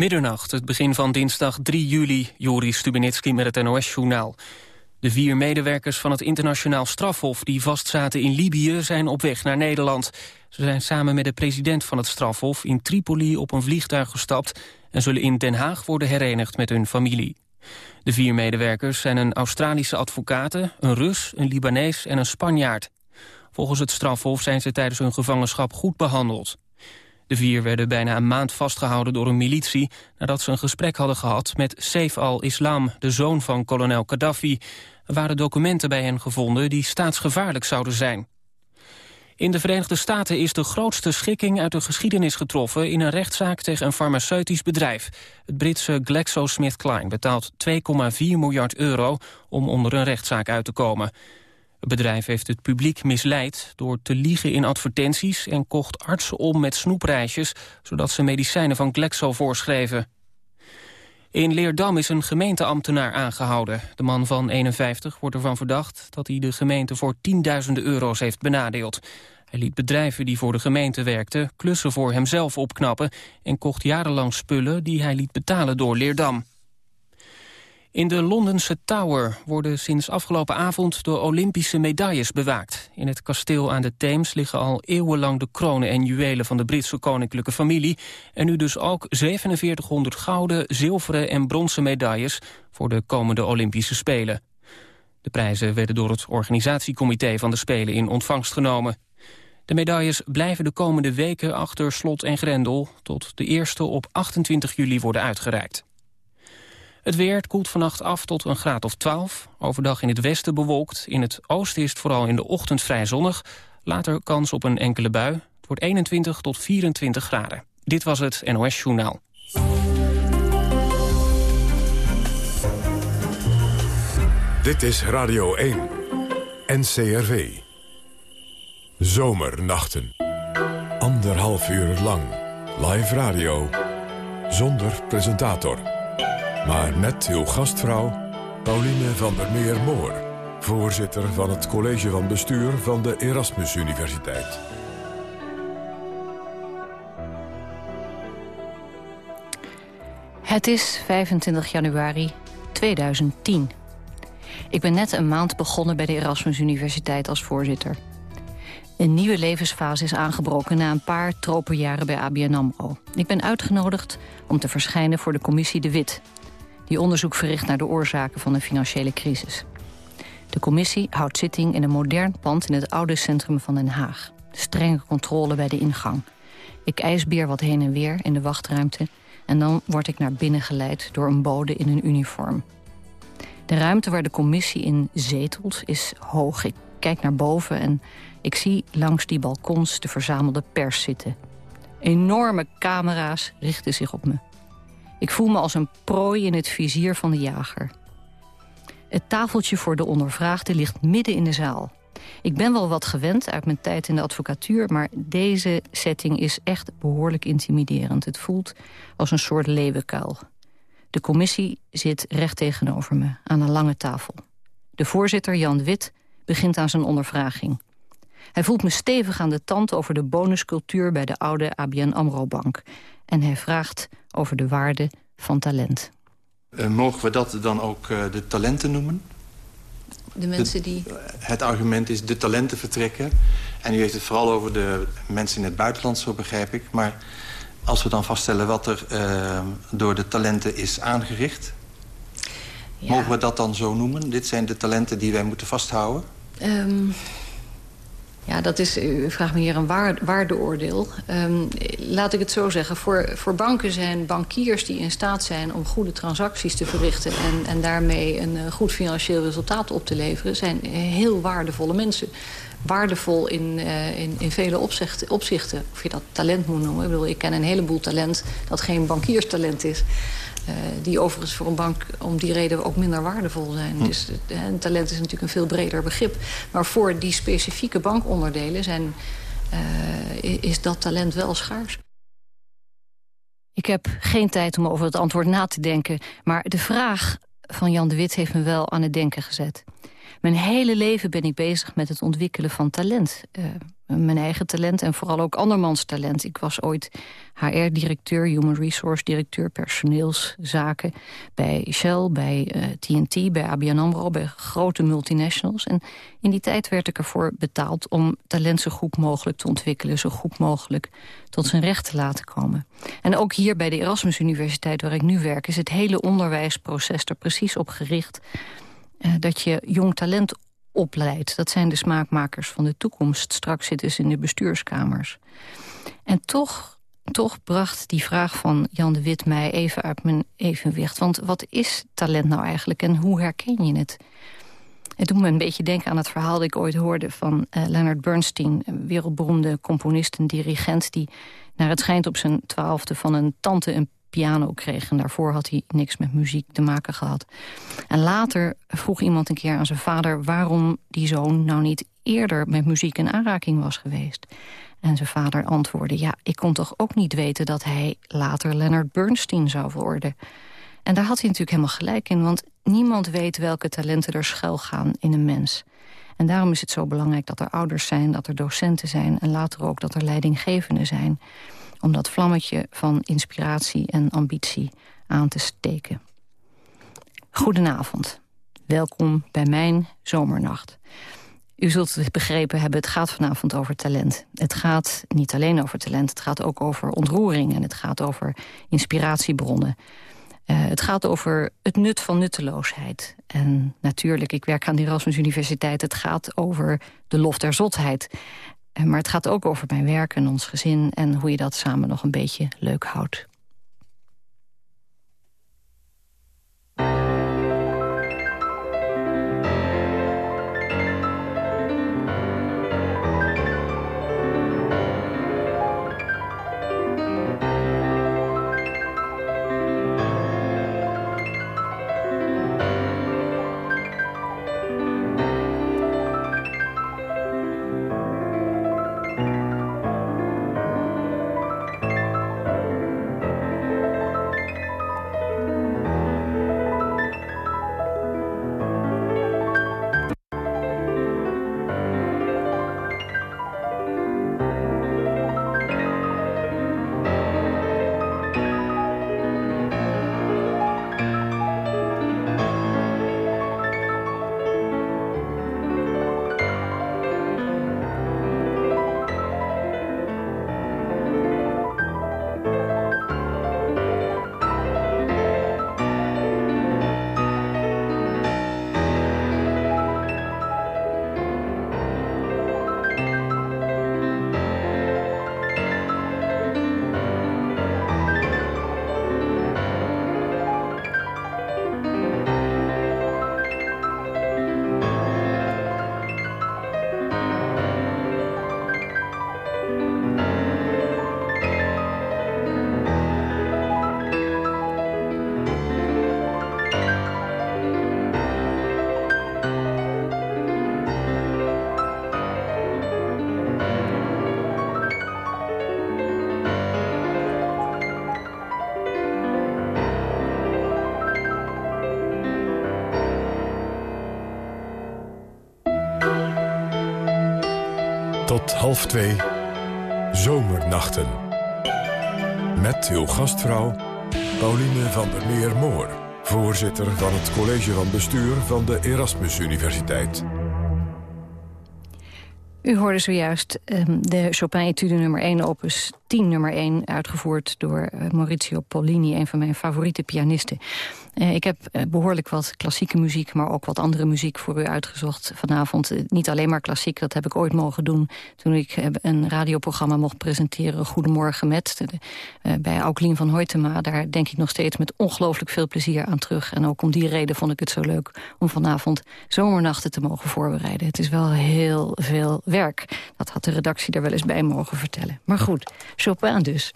Middernacht, het begin van dinsdag 3 juli, Joris Stubenitski met het NOS-journaal. De vier medewerkers van het internationaal strafhof die vastzaten in Libië zijn op weg naar Nederland. Ze zijn samen met de president van het strafhof in Tripoli op een vliegtuig gestapt en zullen in Den Haag worden herenigd met hun familie. De vier medewerkers zijn een Australische advocaat, een Rus, een Libanees en een Spanjaard. Volgens het strafhof zijn ze tijdens hun gevangenschap goed behandeld. De vier werden bijna een maand vastgehouden door een militie... nadat ze een gesprek hadden gehad met Saif al-Islam, de zoon van kolonel Gaddafi. Er waren documenten bij hen gevonden die staatsgevaarlijk zouden zijn. In de Verenigde Staten is de grootste schikking uit de geschiedenis getroffen... in een rechtszaak tegen een farmaceutisch bedrijf. Het Britse GlaxoSmithKline betaalt 2,4 miljard euro... om onder een rechtszaak uit te komen. Het bedrijf heeft het publiek misleid door te liegen in advertenties... en kocht artsen om met snoepreisjes... zodat ze medicijnen van Glaxo voorschreven. In Leerdam is een gemeenteambtenaar aangehouden. De man van 51 wordt ervan verdacht dat hij de gemeente voor tienduizenden euro's heeft benadeeld. Hij liet bedrijven die voor de gemeente werkten klussen voor hemzelf opknappen... en kocht jarenlang spullen die hij liet betalen door Leerdam. In de Londense Tower worden sinds afgelopen avond de Olympische medailles bewaakt. In het kasteel aan de Theems liggen al eeuwenlang de kronen en juwelen van de Britse koninklijke familie. En nu dus ook 4700 gouden, zilveren en bronzen medailles voor de komende Olympische Spelen. De prijzen werden door het organisatiecomité van de Spelen in ontvangst genomen. De medailles blijven de komende weken achter slot en grendel... tot de eerste op 28 juli worden uitgereikt. Het weer koelt vannacht af tot een graad of 12. Overdag in het westen bewolkt. In het oosten is het vooral in de ochtend vrij zonnig. Later kans op een enkele bui. Het wordt 21 tot 24 graden. Dit was het NOS Journaal. Dit is Radio 1. NCRV. Zomernachten. Anderhalf uur lang. Live radio. Zonder presentator maar met uw gastvrouw Pauline van der Meer-Moor... voorzitter van het college van bestuur van de Erasmus Universiteit. Het is 25 januari 2010. Ik ben net een maand begonnen bij de Erasmus Universiteit als voorzitter. Een nieuwe levensfase is aangebroken na een paar tropenjaren bij ABN AMRO. Ik ben uitgenodigd om te verschijnen voor de commissie De Wit die onderzoek verricht naar de oorzaken van de financiële crisis. De commissie houdt zitting in een modern pand in het oude centrum van Den Haag. Strenge controle bij de ingang. Ik ijsbeer wat heen en weer in de wachtruimte... en dan word ik naar binnen geleid door een bode in een uniform. De ruimte waar de commissie in zetelt is hoog. Ik kijk naar boven en ik zie langs die balkons de verzamelde pers zitten. Enorme camera's richten zich op me. Ik voel me als een prooi in het vizier van de jager. Het tafeltje voor de ondervraagde ligt midden in de zaal. Ik ben wel wat gewend uit mijn tijd in de advocatuur... maar deze setting is echt behoorlijk intimiderend. Het voelt als een soort leeuwenkuil. De commissie zit recht tegenover me, aan een lange tafel. De voorzitter, Jan Wit, begint aan zijn ondervraging. Hij voelt me stevig aan de tand over de bonuscultuur... bij de oude ABN AMRO-bank. En hij vraagt over de waarde van talent. Uh, mogen we dat dan ook uh, de talenten noemen? De mensen die... het argument is de talenten vertrekken. En u heeft het vooral over de mensen in het buitenland, zo begrijp ik. Maar als we dan vaststellen wat er uh, door de talenten is aangericht... Ja. mogen we dat dan zo noemen? Dit zijn de talenten die wij moeten vasthouden? Um, ja, dat is, u vraagt me hier een waardeoordeel. Um, laat ik het zo zeggen. Voor, voor banken zijn bankiers die in staat zijn om goede transacties te verrichten... en, en daarmee een uh, goed financieel resultaat op te leveren... zijn heel waardevolle mensen. Waardevol in, uh, in, in vele opzichten. Of je dat talent moet noemen. Ik bedoel, ik ken een heleboel talent dat geen bankierstalent is. Uh, die overigens voor een bank om die reden ook minder waardevol zijn. Hm. Dus uh, talent is natuurlijk een veel breder begrip. Maar voor die specifieke bankonderdelen zijn, uh, is dat talent wel schaars. Ik heb geen tijd om over het antwoord na te denken. Maar de vraag van Jan de Wit heeft me wel aan het denken gezet. Mijn hele leven ben ik bezig met het ontwikkelen van talent. Uh, mijn eigen talent en vooral ook andermans talent. Ik was ooit HR-directeur, Human Resource-directeur... personeelszaken bij Shell, bij uh, eh, TNT, bij ABN AMRO... bij grote multinationals. En in die tijd werd ik ervoor betaald om talent zo goed mogelijk te ontwikkelen... zo goed mogelijk tot zijn recht te laten komen. En ook hier bij de Erasmus Universiteit waar ik nu werk... is het hele onderwijsproces er precies op gericht... Uh, dat je jong talent opleidt. Dat zijn de smaakmakers van de toekomst. Straks zitten ze in de bestuurskamers. En toch, toch bracht die vraag van Jan de Wit mij even uit mijn evenwicht. Want wat is talent nou eigenlijk en hoe herken je het? Het doet me een beetje denken aan het verhaal dat ik ooit hoorde... van uh, Leonard Bernstein, een wereldberoemde componist en dirigent... die naar het schijnt op zijn twaalfde van een tante een piano kreeg. En daarvoor had hij niks met muziek te maken gehad. En later vroeg iemand een keer aan zijn vader... waarom die zoon nou niet eerder met muziek in aanraking was geweest. En zijn vader antwoordde... ja, ik kon toch ook niet weten dat hij later Leonard Bernstein zou worden. En daar had hij natuurlijk helemaal gelijk in... want niemand weet welke talenten er schuil gaan in een mens. En daarom is het zo belangrijk dat er ouders zijn, dat er docenten zijn... en later ook dat er leidinggevenden zijn om dat vlammetje van inspiratie en ambitie aan te steken. Goedenavond. Welkom bij mijn zomernacht. U zult het begrepen hebben, het gaat vanavond over talent. Het gaat niet alleen over talent, het gaat ook over ontroering... en het gaat over inspiratiebronnen. Uh, het gaat over het nut van nutteloosheid. En natuurlijk, ik werk aan de Erasmus Universiteit... het gaat over de lof der zotheid. Maar het gaat ook over mijn werk en ons gezin... en hoe je dat samen nog een beetje leuk houdt. Half twee, Zomernachten. Met uw gastvrouw Pauline van der Meer-Moor... voorzitter van het college van bestuur van de Erasmus Universiteit. U hoorde zojuist um, de Chopin-etude nummer 1, opus 10 nummer 1... uitgevoerd door uh, Maurizio Pollini, een van mijn favoriete pianisten. Uh, ik heb uh, behoorlijk wat klassieke muziek, maar ook wat andere muziek voor u uitgezocht vanavond. Niet alleen maar klassiek, dat heb ik ooit mogen doen toen ik een radioprogramma mocht presenteren. Goedemorgen met, bij Auklien van Hoytema. Daar denk ik nog steeds met ongelooflijk veel plezier aan terug. En ook om die reden vond ik het zo leuk om vanavond zomernachten te mogen voorbereiden. Het is wel heel veel werk. De redactie er wel eens bij mogen vertellen. Maar goed, Chopin dus.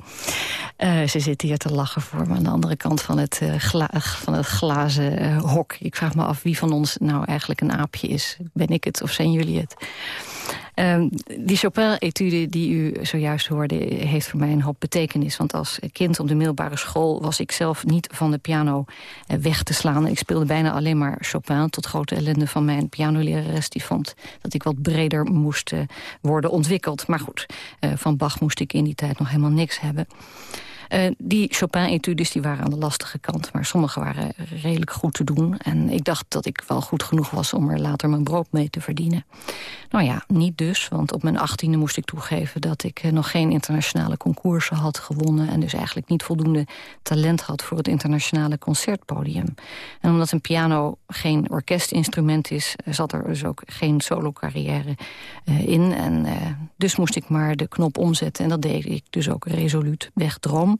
ze zitten hier te lachen voor me aan de andere kant van het gla van het glazen uh, hok. Ik vraag me af wie van ons nou eigenlijk een aapje is. Ben ik het of zijn jullie het? Um, die Chopin-etude die u zojuist hoorde... heeft voor mij een hoop betekenis. Want als kind op de middelbare school... was ik zelf niet van de piano eh, weg te slaan. Ik speelde bijna alleen maar Chopin... tot grote ellende van mijn pianolerares. Die vond dat ik wat breder moest uh, worden ontwikkeld. Maar goed, uh, van Bach moest ik in die tijd nog helemaal niks hebben. Uh, die Chopin-etudes waren aan de lastige kant. Maar sommige waren redelijk goed te doen. En ik dacht dat ik wel goed genoeg was om er later mijn brood mee te verdienen. Nou ja, niet dus. Want op mijn achttiende moest ik toegeven... dat ik uh, nog geen internationale concoursen had gewonnen... en dus eigenlijk niet voldoende talent had voor het internationale concertpodium. En omdat een piano geen orkestinstrument is... zat er dus ook geen solo-carrière in. En dus moest ik maar de knop omzetten. En dat deed ik dus ook resoluut wegdroom.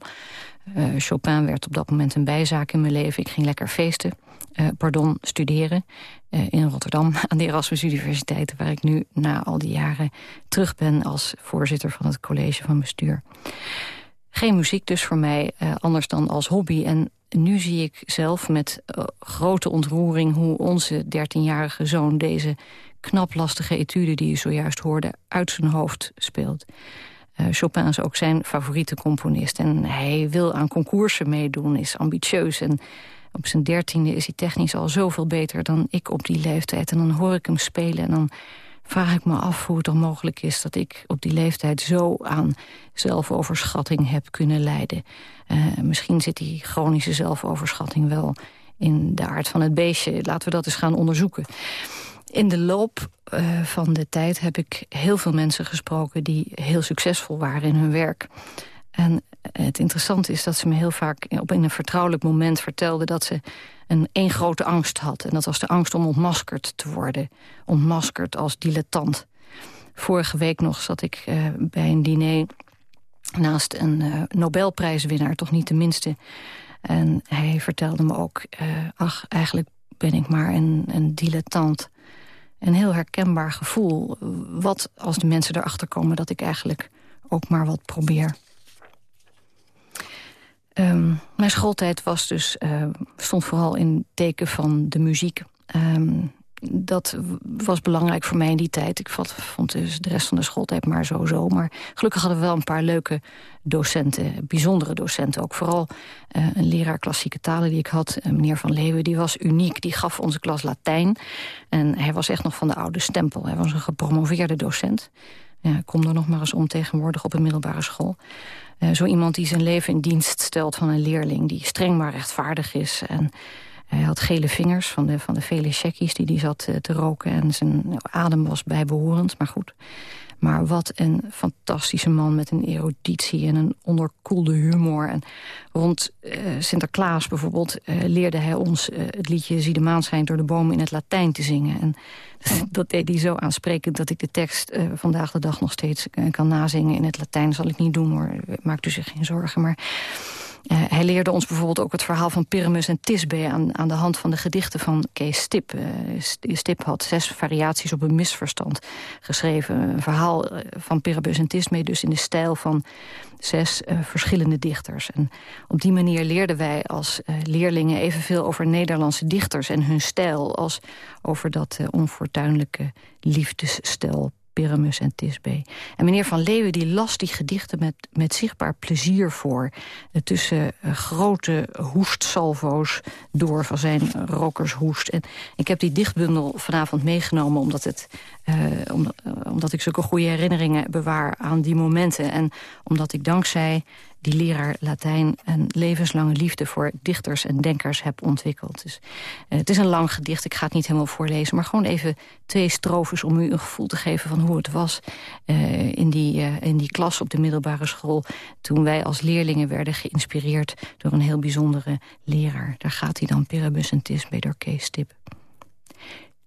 Uh, Chopin werd op dat moment een bijzaak in mijn leven. Ik ging lekker feesten, uh, pardon, studeren uh, in Rotterdam aan de Erasmus Universiteit... waar ik nu na al die jaren terug ben als voorzitter van het college van bestuur. Geen muziek dus voor mij, anders dan als hobby. En nu zie ik zelf met grote ontroering hoe onze 13-jarige zoon... deze knap lastige etude die je zojuist hoorde uit zijn hoofd speelt... Uh, Chopin is ook zijn favoriete componist. En hij wil aan concoursen meedoen, is ambitieus. En op zijn dertiende is hij technisch al zoveel beter dan ik op die leeftijd. En dan hoor ik hem spelen en dan vraag ik me af hoe het dan mogelijk is... dat ik op die leeftijd zo aan zelfoverschatting heb kunnen leiden. Uh, misschien zit die chronische zelfoverschatting wel in de aard van het beestje. Laten we dat eens gaan onderzoeken. In de loop uh, van de tijd heb ik heel veel mensen gesproken... die heel succesvol waren in hun werk. En het interessante is dat ze me heel vaak op in een vertrouwelijk moment vertelden... dat ze een één grote angst had. En dat was de angst om ontmaskerd te worden. Ontmaskerd als dilettant. Vorige week nog zat ik uh, bij een diner naast een Nobelprijswinnaar, toch niet de minste. En hij vertelde me ook, ach, eigenlijk ben ik maar een, een dilettant een heel herkenbaar gevoel. Wat als de mensen erachter komen dat ik eigenlijk ook maar wat probeer. Um, mijn schooltijd was dus, uh, stond vooral in teken van de muziek. Um, dat was belangrijk voor mij in die tijd. Ik vond dus de rest van de schooltijd maar zo-zo. Maar gelukkig hadden we wel een paar leuke docenten. Bijzondere docenten ook. Vooral uh, een leraar klassieke talen die ik had. Uh, meneer Van Leeuwen, die was uniek. Die gaf onze klas Latijn. En hij was echt nog van de oude stempel. Hij was een gepromoveerde docent. Ja, kom er nog maar eens om tegenwoordig op een middelbare school. Uh, zo iemand die zijn leven in dienst stelt van een leerling... die streng maar rechtvaardig is... en hij had gele vingers van de, van de vele checkies die hij zat eh, te roken. En zijn adem was bijbehorend, maar goed. Maar wat een fantastische man met een eruditie en een onderkoelde humor. En rond uh, Sinterklaas bijvoorbeeld uh, leerde hij ons uh, het liedje... Zie de maan schijnt door de bomen in het Latijn te zingen. En dat deed hij zo aansprekend dat ik de tekst vandaag de dag nog steeds kan nazingen. In het Latijn zal ik niet doen hoor, maakt u zich geen zorgen. Maar uh, hij leerde ons bijvoorbeeld ook het verhaal van Pyramus en Tisbe... aan, aan de hand van de gedichten van Kees Stip. Uh, Stip had zes variaties op een misverstand geschreven. Een verhaal eh, van Pyramus en Tisbe dus in de stijl van zes verschillende dichters. En op die manier leerden wij als leerlingen evenveel over Nederlandse dichters... en hun stijl als over dat onfortuinlijke liefdesstel Pyramus en Tisbe. En meneer Van Leeuwen die las die gedichten met, met zichtbaar plezier voor. Uh, tussen uh, grote hoestsalvo's door van zijn rokershoest. En ik heb die dichtbundel vanavond meegenomen omdat, het, uh, om, omdat ik zulke goede herinneringen bewaar aan die momenten. En omdat ik dankzij die leraar Latijn een levenslange liefde voor dichters en denkers heb ontwikkeld. Dus, uh, het is een lang gedicht, ik ga het niet helemaal voorlezen... maar gewoon even twee strofes om u een gevoel te geven van hoe het was... Uh, in, die, uh, in die klas op de middelbare school... toen wij als leerlingen werden geïnspireerd door een heel bijzondere leraar. Daar gaat hij dan, Pyramus en Tisbe door Kees Stip.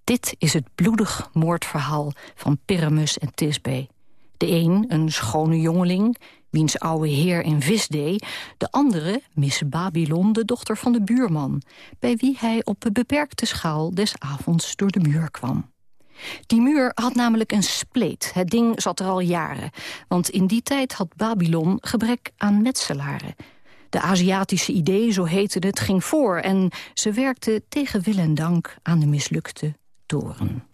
Dit is het bloedig moordverhaal van Pyramus en Tisbe. De een, een schone jongeling, wiens oude heer in vis deed... de andere, Miss Babylon, de dochter van de buurman... bij wie hij op beperkte schaal des avonds door de muur kwam. Die muur had namelijk een spleet. Het ding zat er al jaren. Want in die tijd had Babylon gebrek aan metselaren. De Aziatische idee, zo heette het, ging voor... en ze werkte tegen wil en dank aan de mislukte toren.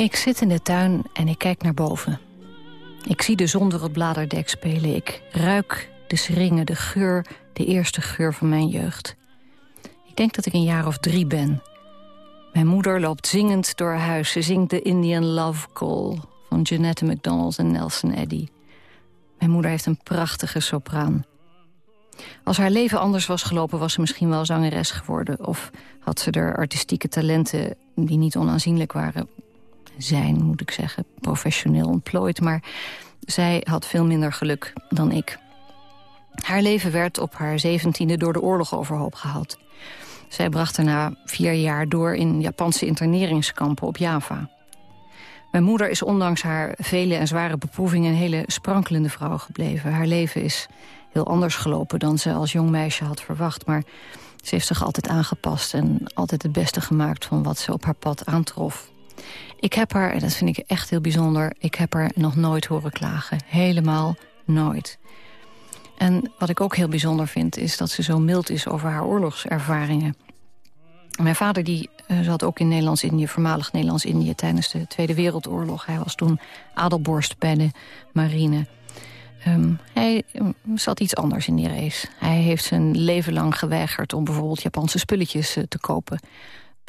Ik zit in de tuin en ik kijk naar boven. Ik zie de zon door het bladerdek spelen. Ik ruik de seringen, de geur, de eerste geur van mijn jeugd. Ik denk dat ik een jaar of drie ben. Mijn moeder loopt zingend door huis. Ze zingt de Indian Love Call van Jeanette McDonald en Nelson Eddy. Mijn moeder heeft een prachtige sopraan. Als haar leven anders was gelopen, was ze misschien wel zangeres geworden. Of had ze er artistieke talenten die niet onaanzienlijk waren. Zijn, moet ik zeggen, professioneel ontplooid. Maar zij had veel minder geluk dan ik. Haar leven werd op haar zeventiende door de oorlog overhoop gehaald. Zij bracht daarna vier jaar door in Japanse interneringskampen op Java. Mijn moeder is ondanks haar vele en zware beproevingen... een hele sprankelende vrouw gebleven. Haar leven is heel anders gelopen dan ze als jong meisje had verwacht. Maar ze heeft zich altijd aangepast en altijd het beste gemaakt... van wat ze op haar pad aantrof. Ik heb haar, en dat vind ik echt heel bijzonder... ik heb haar nog nooit horen klagen. Helemaal nooit. En wat ik ook heel bijzonder vind, is dat ze zo mild is over haar oorlogservaringen. Mijn vader die, uh, zat ook in Nederlands-Indië, voormalig Nederlands-Indië... tijdens de Tweede Wereldoorlog. Hij was toen adelborst bij de marine. Um, hij um, zat iets anders in die race. Hij heeft zijn leven lang geweigerd om bijvoorbeeld Japanse spulletjes uh, te kopen.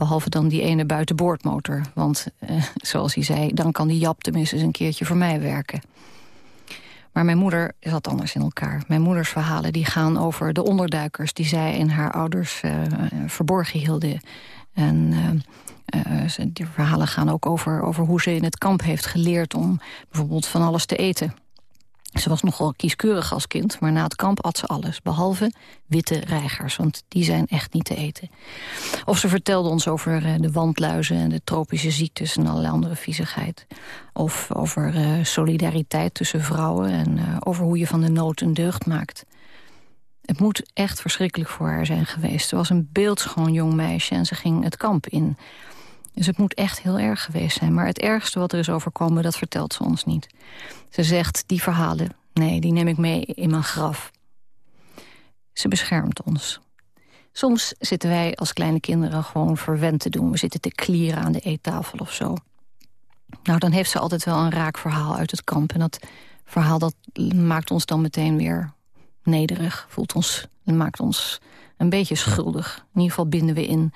Behalve dan die ene buitenboordmotor. Want, uh, zoals hij zei, dan kan die Jap tenminste eens een keertje voor mij werken. Maar mijn moeder zat anders in elkaar. Mijn moeders verhalen die gaan over de onderduikers... die zij en haar ouders uh, verborgen hielden. En uh, die verhalen gaan ook over, over hoe ze in het kamp heeft geleerd... om bijvoorbeeld van alles te eten. Ze was nogal kieskeurig als kind, maar na het kamp at ze alles. Behalve witte reigers, want die zijn echt niet te eten. Of ze vertelde ons over uh, de wandluizen en de tropische ziektes... en allerlei andere viezigheid. Of over uh, solidariteit tussen vrouwen... en uh, over hoe je van de nood een deugd maakt. Het moet echt verschrikkelijk voor haar zijn geweest. Ze was een beeldschoon jong meisje en ze ging het kamp in... Dus het moet echt heel erg geweest zijn. Maar het ergste wat er is overkomen, dat vertelt ze ons niet. Ze zegt, die verhalen, nee, die neem ik mee in mijn graf. Ze beschermt ons. Soms zitten wij als kleine kinderen gewoon verwend te doen. We zitten te klieren aan de eettafel of zo. Nou, dan heeft ze altijd wel een raak verhaal uit het kamp. En dat verhaal dat maakt ons dan meteen weer nederig. Voelt ons, maakt ons een beetje schuldig. In ieder geval binden we in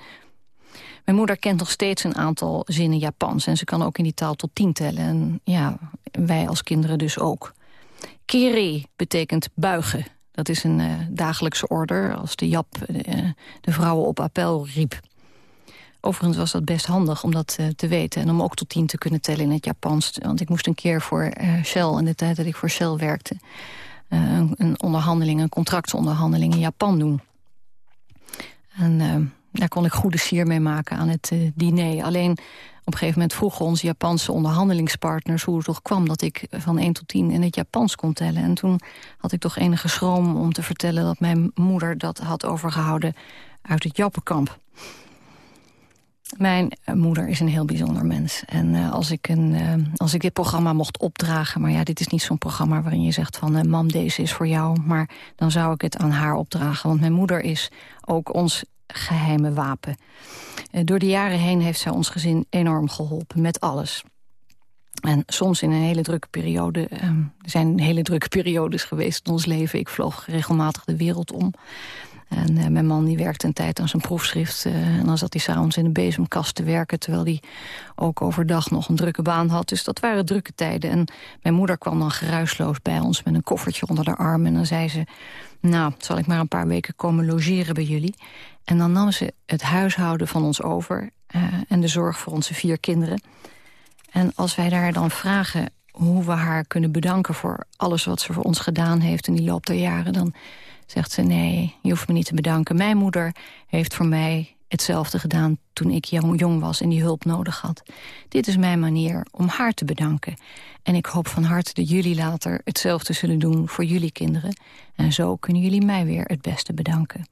mijn moeder kent nog steeds een aantal zinnen Japans... en ze kan ook in die taal tot tien tellen. En ja, wij als kinderen dus ook. Kiri betekent buigen. Dat is een uh, dagelijkse order als de Jap uh, de vrouwen op appel riep. Overigens was dat best handig om dat uh, te weten... en om ook tot tien te kunnen tellen in het Japans. Want ik moest een keer voor Shell, in de tijd dat ik voor Shell werkte... een, onderhandeling, een contractsonderhandeling in Japan doen. En daar kon ik goede sier mee maken aan het uh, diner. Alleen op een gegeven moment vroegen onze Japanse onderhandelingspartners... hoe het toch kwam dat ik van 1 tot 10 in het Japans kon tellen. En toen had ik toch enige schroom om te vertellen... dat mijn moeder dat had overgehouden uit het Jappenkamp. Mijn uh, moeder is een heel bijzonder mens. En als, ik een, als ik dit programma mocht opdragen... maar ja, dit is niet zo'n programma waarin je zegt van... mam, deze is voor jou, maar dan zou ik het aan haar opdragen. Want mijn moeder is ook ons geheime wapen. Uh, door de jaren heen heeft zij ons gezin enorm geholpen, met alles. En soms in een hele drukke periode, uh, er zijn hele drukke periodes geweest in ons leven. Ik vloog regelmatig de wereld om. En uh, mijn man die werkte een tijd aan zijn proefschrift. Uh, en dan zat hij s'avonds in de bezemkast te werken... terwijl hij ook overdag nog een drukke baan had. Dus dat waren drukke tijden. En mijn moeder kwam dan geruisloos bij ons met een koffertje onder de arm. En dan zei ze, nou, zal ik maar een paar weken komen logeren bij jullie. En dan nam ze het huishouden van ons over... Uh, en de zorg voor onze vier kinderen. En als wij daar dan vragen hoe we haar kunnen bedanken... voor alles wat ze voor ons gedaan heeft in die loop der jaren... dan zegt ze, nee, je hoeft me niet te bedanken. Mijn moeder heeft voor mij hetzelfde gedaan toen ik jong was en die hulp nodig had. Dit is mijn manier om haar te bedanken. En ik hoop van harte dat jullie later hetzelfde zullen doen voor jullie kinderen. En zo kunnen jullie mij weer het beste bedanken.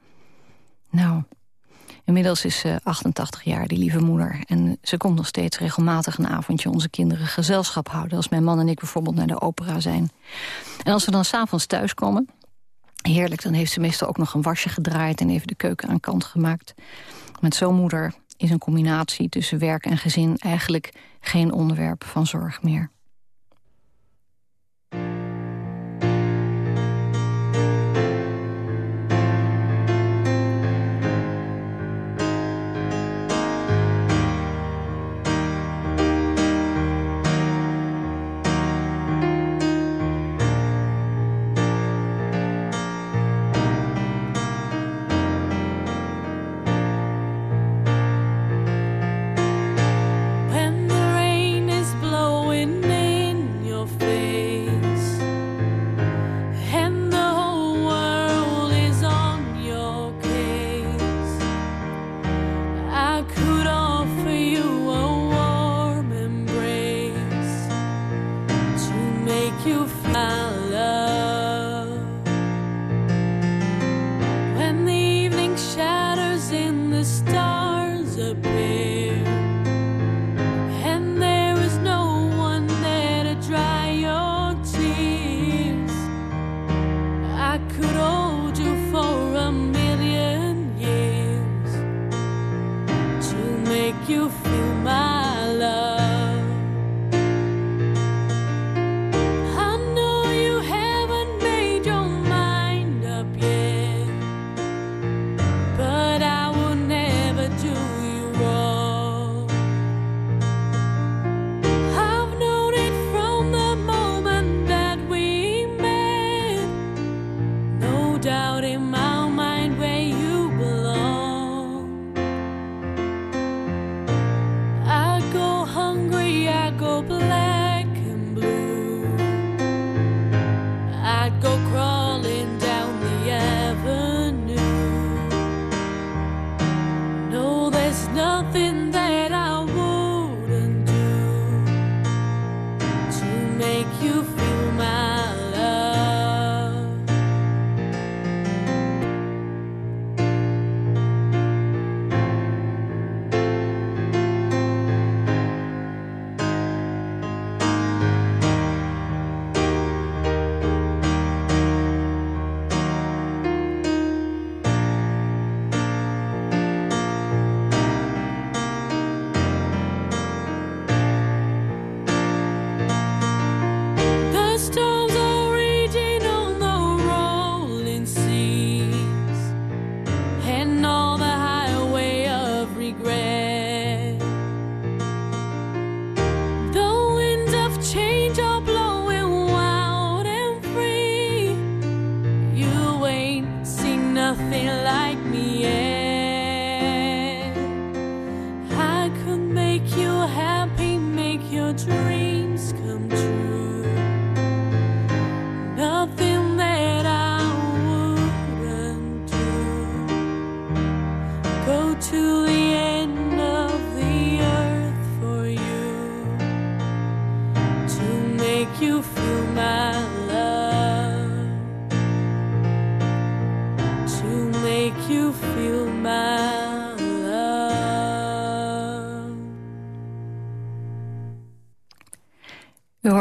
Nou, inmiddels is ze 88 jaar, die lieve moeder. En ze komt nog steeds regelmatig een avondje onze kinderen gezelschap houden... als mijn man en ik bijvoorbeeld naar de opera zijn. En als we dan s'avonds thuiskomen... Heerlijk, dan heeft ze meestal ook nog een wasje gedraaid... en even de keuken aan kant gemaakt. Met zo'n moeder is een combinatie tussen werk en gezin... eigenlijk geen onderwerp van zorg meer.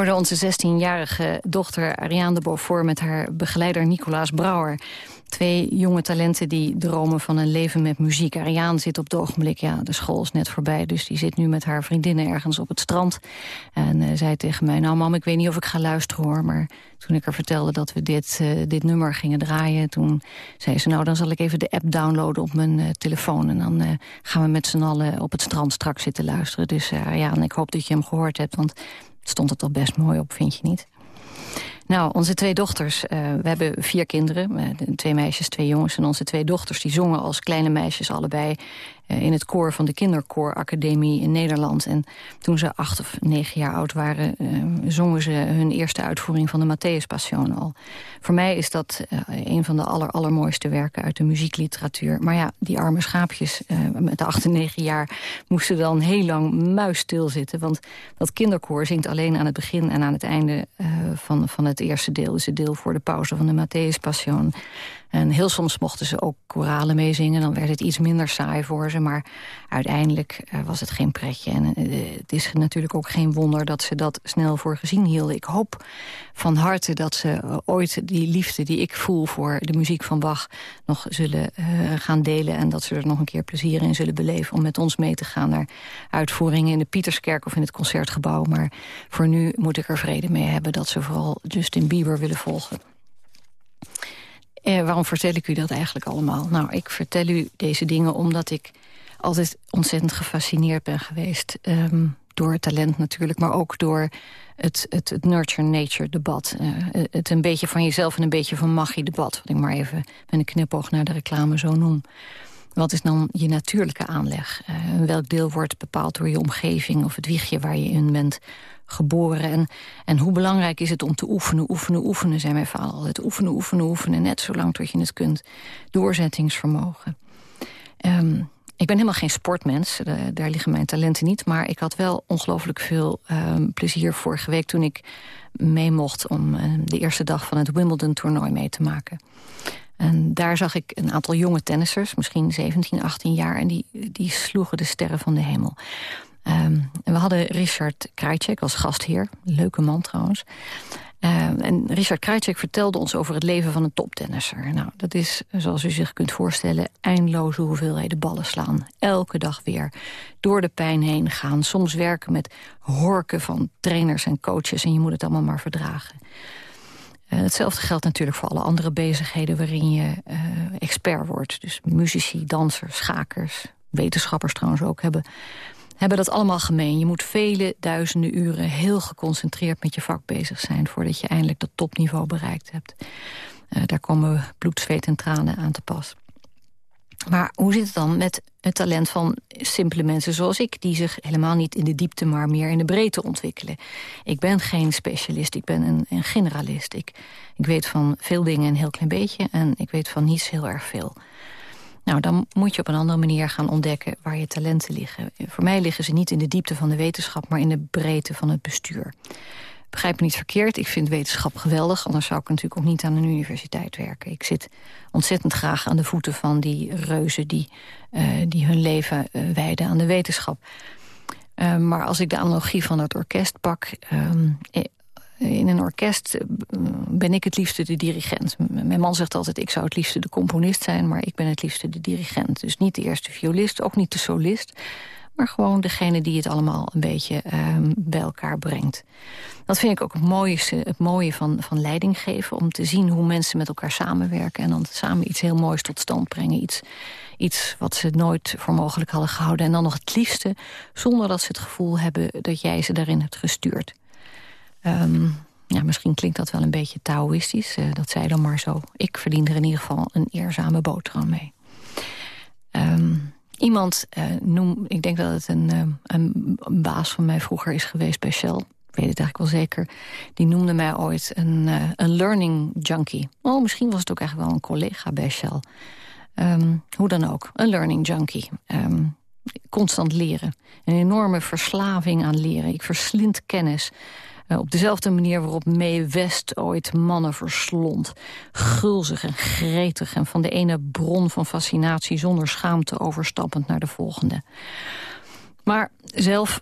Hoorde onze 16-jarige dochter Ariane de Beaufort... met haar begeleider Nicolaas Brouwer. Twee jonge talenten die dromen van een leven met muziek. Ariane zit op het ogenblik, ja, de school is net voorbij... dus die zit nu met haar vriendinnen ergens op het strand. En uh, zei tegen mij, nou mam, ik weet niet of ik ga luisteren hoor... maar toen ik haar vertelde dat we dit, uh, dit nummer gingen draaien... toen zei ze, nou dan zal ik even de app downloaden op mijn uh, telefoon... en dan gaan we met z'n allen op het strand straks zitten luisteren. Dus Ariane, ik hoop dat je hem gehoord hebt, want stond het toch best mooi op, vind je niet? Nou, onze twee dochters, uh, we hebben vier kinderen, uh, twee meisjes, twee jongens. En onze twee dochters die zongen als kleine meisjes allebei in het koor van de Kinderkooracademie in Nederland. En toen ze acht of negen jaar oud waren, zongen ze hun eerste uitvoering van de Matthäus Passion al. Voor mij is dat een van de aller, allermooiste werken uit de muziekliteratuur. Maar ja, die arme schaapjes met de acht en negen jaar moesten dan heel lang muisstil zitten. Want dat kinderkoor zingt alleen aan het begin en aan het einde van, van het eerste deel. Dus het deel voor de pauze van de Matthäus Passion. En heel soms mochten ze ook koralen meezingen. Dan werd het iets minder saai voor ze. Maar uiteindelijk uh, was het geen pretje. En uh, het is natuurlijk ook geen wonder dat ze dat snel voor gezien hielden. Ik hoop van harte dat ze uh, ooit die liefde die ik voel... voor de muziek van Bach nog zullen gaan delen. En dat ze er nog een keer plezier in zullen beleven... om met ons mee te gaan naar uitvoeringen in de Pieterskerk... of in het Concertgebouw. Maar voor nu moet ik er vrede mee hebben... dat ze vooral Justin Bieber willen volgen. Eh, waarom vertel ik u dat eigenlijk allemaal? Nou, ik vertel u deze dingen omdat ik altijd ontzettend gefascineerd ben geweest... Um, door talent natuurlijk, maar ook door het, het, het nurture-nature debat. Uh, het een beetje van jezelf en een beetje van magie debat. Wat ik maar even met een knipoog naar de reclame zo noem. Wat is dan je natuurlijke aanleg? Uh, welk deel wordt bepaald door je omgeving of het wiegje waar je in bent geboren. En, en hoe belangrijk is het om te oefenen, oefenen, oefenen, zei mijn vader altijd. Oefenen, oefenen, oefenen, net zolang tot je het kunt. Doorzettingsvermogen. Um, ik ben helemaal geen sportmens, daar liggen mijn talenten niet. Maar ik had wel ongelooflijk veel um, plezier vorige week... toen ik mee mocht om uh, de eerste dag van het Wimbledon-toernooi mee te maken. En daar zag ik een aantal jonge tennissers, misschien 17, 18 jaar... en die, die sloegen de sterren van de hemel. Um, we hadden Richard Krajcek als gastheer. Leuke man trouwens. Um, en Richard Krajcek vertelde ons over het leven van een toptennisser. Nou, dat is, zoals u zich kunt voorstellen, eindeloze hoeveelheden ballen slaan. Elke dag weer. Door de pijn heen gaan. Soms werken met horken van trainers en coaches. En je moet het allemaal maar verdragen. Uh, hetzelfde geldt natuurlijk voor alle andere bezigheden waarin je uh, expert wordt. Dus muzici, dansers, schakers, wetenschappers trouwens ook hebben hebben dat allemaal gemeen. Je moet vele duizenden uren heel geconcentreerd met je vak bezig zijn... voordat je eindelijk dat topniveau bereikt hebt. Uh, daar komen bloed, zweet en tranen aan te pas. Maar hoe zit het dan met het talent van simpele mensen zoals ik... die zich helemaal niet in de diepte, maar meer in de breedte ontwikkelen? Ik ben geen specialist, ik ben een, een generalist. Ik, ik weet van veel dingen een heel klein beetje... en ik weet van niets heel erg veel. Nou, dan moet je op een andere manier gaan ontdekken waar je talenten liggen. Voor mij liggen ze niet in de diepte van de wetenschap, maar in de breedte van het bestuur. Begrijp me niet verkeerd, ik vind wetenschap geweldig... anders zou ik natuurlijk ook niet aan een universiteit werken. Ik zit ontzettend graag aan de voeten van die reuzen... die, uh, die hun leven uh, wijden aan de wetenschap. Uh, maar als ik de analogie van het orkest pak... Ehm, in een orkest eh, ben ik het liefste de dirigent. Mijn man zegt altijd, ik zou het liefste de componist zijn... maar ik ben het liefste de dirigent. Dus niet de eerste violist, ook niet de solist... maar gewoon degene die het allemaal een beetje uh, bij elkaar brengt. Dat vind ik ook het, mooiste, het mooie van, van leiding geven... om te zien hoe mensen met elkaar samenwerken... en dan samen iets heel moois tot stand brengen. Iets, iets wat ze nooit voor mogelijk hadden gehouden. En dan nog het liefste zonder dat ze het gevoel hebben... dat jij ze daarin hebt gestuurd. Um, ja, misschien klinkt dat wel een beetje Taoïstisch. Uh, dat zij dan maar zo. Ik verdien er in ieder geval een eerzame boterham mee. Um, iemand uh, noem, ik denk dat het een, uh, een, baas van mij vroeger is geweest bij Shell. Ik weet het eigenlijk wel zeker. Die noemde mij ooit een, een learning junkie. Oh, misschien was het ook eigenlijk wel een collega bij Shell. Um, hoe dan ook, een learning junkie. Constant leren. Een enorme verslaving aan leren. Ik verslind kennis. Uh, op dezelfde manier waarop Mee West ooit mannen verslond. Gulzig en gretig en van de ene bron van fascinatie... zonder schaamte overstappend naar de volgende. Maar zelf